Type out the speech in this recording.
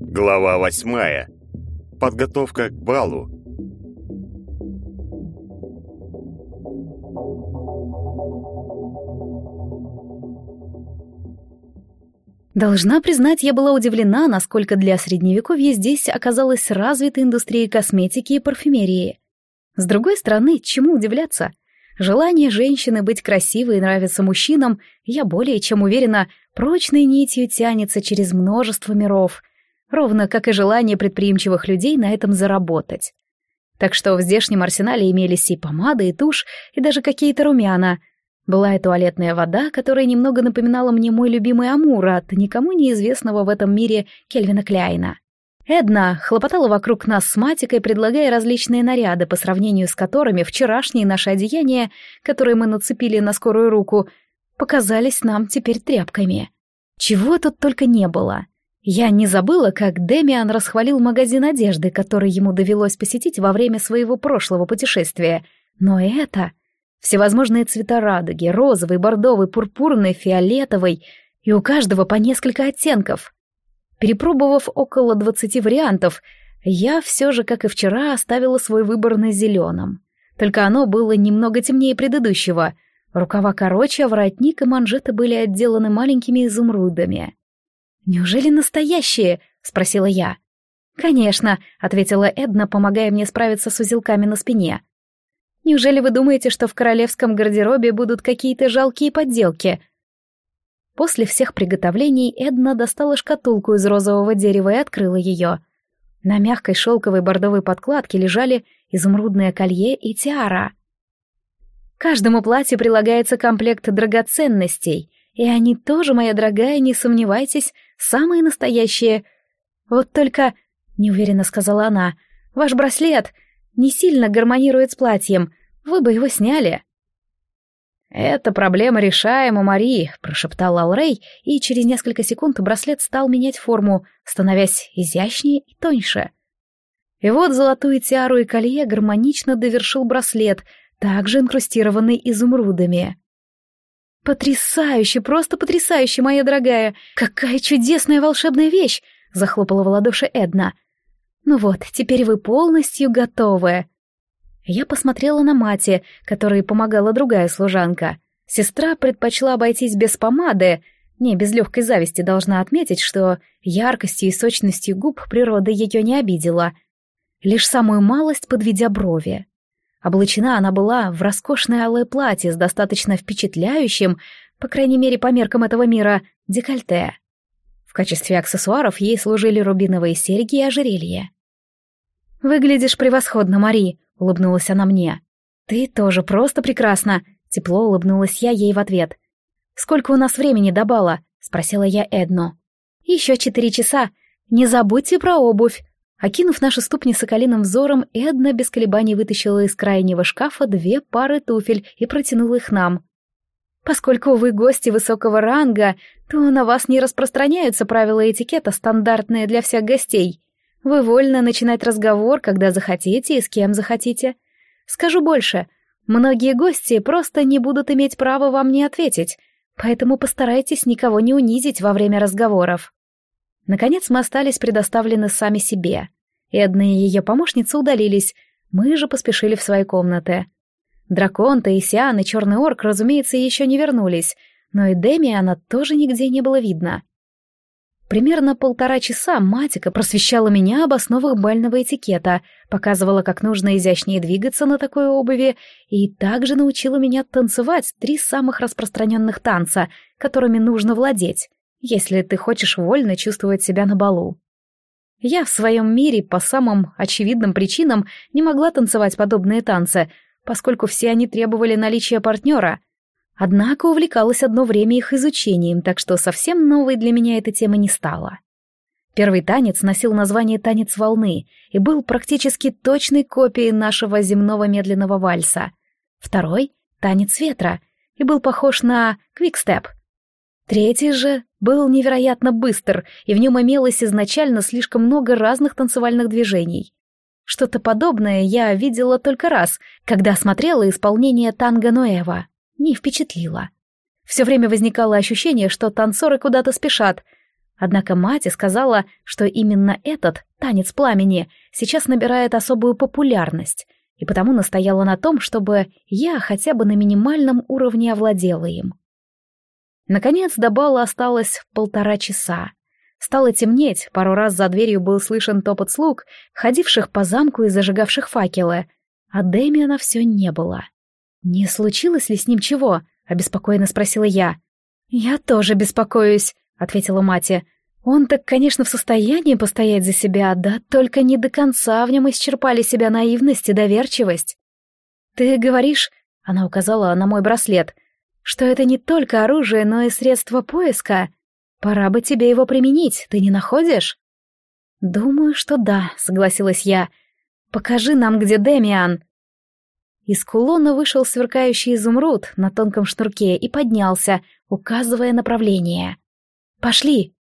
Глава восьмая. Подготовка к балу. Должна признать, я была удивлена, насколько для средневековья здесь оказалась развита индустрия косметики и парфюмерии. С другой стороны, чему удивляться? Желание женщины быть красивой и нравиться мужчинам, я более чем уверена, прочной нитью тянется через множество миров, ровно как и желание предприимчивых людей на этом заработать. Так что в здешнем арсенале имелись и помады, и тушь, и даже какие-то румяна — была и туалетная вода, которая немного напоминала мне мой любимый Амур от никому неизвестного в этом мире Кельвина Кляйна. Эдна хлопотала вокруг нас с Матикой, предлагая различные наряды, по сравнению с которыми вчерашние наши одеяния, которые мы нацепили на скорую руку, показались нам теперь тряпками. Чего тут только не было. Я не забыла, как Демиан расхвалил магазин одежды, который ему довелось посетить во время своего прошлого путешествия. Но это... Всевозможные цвета радуги, розовый, бордовый, пурпурный, фиолетовый, и у каждого по несколько оттенков. Перепробовав около двадцати вариантов, я все же, как и вчера, оставила свой выбор на зеленом. Только оно было немного темнее предыдущего. Рукава короче, а воротник и манжеты были отделаны маленькими изумрудами. «Неужели настоящие?» — спросила я. «Конечно», — ответила Эдна, помогая мне справиться с узелками на спине. Неужели вы думаете, что в королевском гардеробе будут какие-то жалкие подделки? После всех приготовлений Эдна достала шкатулку из розового дерева и открыла ее. На мягкой шелковой бордовой подкладке лежали изумрудное колье и тиара. Каждому платью прилагается комплект драгоценностей, и они тоже, моя дорогая, не сомневайтесь, самые настоящие. Вот только, — неуверенно сказала она, — ваш браслет — не сильно гармонирует с платьем. Вы бы его сняли». «Эта проблема решаема, Мари», — прошептал Алрей, и через несколько секунд браслет стал менять форму, становясь изящнее и тоньше. И вот золотую тиару и колье гармонично довершил браслет, также инкрустированный изумрудами. «Потрясающе, просто потрясающе, моя дорогая! Какая чудесная волшебная вещь!» — захлопала в ладоши Эдна. Ну вот, теперь вы полностью готовы. Я посмотрела на мати, которой помогала другая служанка. Сестра предпочла обойтись без помады. Не, без легкой зависти должна отметить, что яркостью и сочностью губ природа ее не обидела. Лишь самую малость подведя брови. Облачена она была в роскошное алое платье с достаточно впечатляющим, по крайней мере по меркам этого мира, декольте. В качестве аксессуаров ей служили рубиновые серьги и ожерелье. «Выглядишь превосходно, Мари», — улыбнулась она мне. «Ты тоже просто прекрасна», — тепло улыбнулась я ей в ответ. «Сколько у нас времени до бала?» — спросила я Эдну. «Еще четыре часа. Не забудьте про обувь». Окинув наши ступни соколиным взором, Эдна без колебаний вытащила из крайнего шкафа две пары туфель и протянула их нам. «Поскольку вы гости высокого ранга, то на вас не распространяются правила этикета, стандартные для всех гостей. Вы вольны начинать разговор, когда захотите и с кем захотите. Скажу больше, многие гости просто не будут иметь права вам не ответить, поэтому постарайтесь никого не унизить во время разговоров. Наконец мы остались предоставлены сами себе. Эдна и ее помощницы удалились, мы же поспешили в свои комнаты. Дракон, Таисиан и Черный Орк, разумеется, еще не вернулись, но и Демиана тоже нигде не было видно. Примерно полтора часа Матика просвещала меня об основах бального этикета, показывала, как нужно изящнее двигаться на такой обуви, и также научила меня танцевать три самых распространенных танца, которыми нужно владеть, если ты хочешь вольно чувствовать себя на балу. Я в своем мире по самым очевидным причинам не могла танцевать подобные танцы, поскольку все они требовали наличия партнера — Однако увлекалась одно время их изучением, так что совсем новой для меня эта тема не стала. Первый танец носил название «Танец волны» и был практически точной копией нашего земного медленного вальса. Второй — «Танец ветра» и был похож на «Квикстеп». Третий же был невероятно быстр, и в нем имелось изначально слишком много разных танцевальных движений. Что-то подобное я видела только раз, когда смотрела исполнение танго Ноэва. Не впечатлило. Все время возникало ощущение, что танцоры куда-то спешат. Однако мать сказала, что именно этот танец пламени сейчас набирает особую популярность, и потому настояла на том, чтобы я хотя бы на минимальном уровне овладела им. Наконец до бала осталось полтора часа. Стало темнеть, пару раз за дверью был слышен топот слуг, ходивших по замку и зажигавших факелы, а Дэмиана все не было. «Не случилось ли с ним чего?» — обеспокоенно спросила я. «Я тоже беспокоюсь», — ответила мать. «Он так, конечно, в состоянии постоять за себя, да только не до конца в нем исчерпали себя наивность и доверчивость». «Ты говоришь...» — она указала на мой браслет — что это не только оружие, но и средство поиска. Пора бы тебе его применить, ты не находишь? Думаю, что да, согласилась я. Покажи нам, где Демиан. Из кулона вышел сверкающий изумруд на тонком шнурке и поднялся, указывая направление. «Пошли!»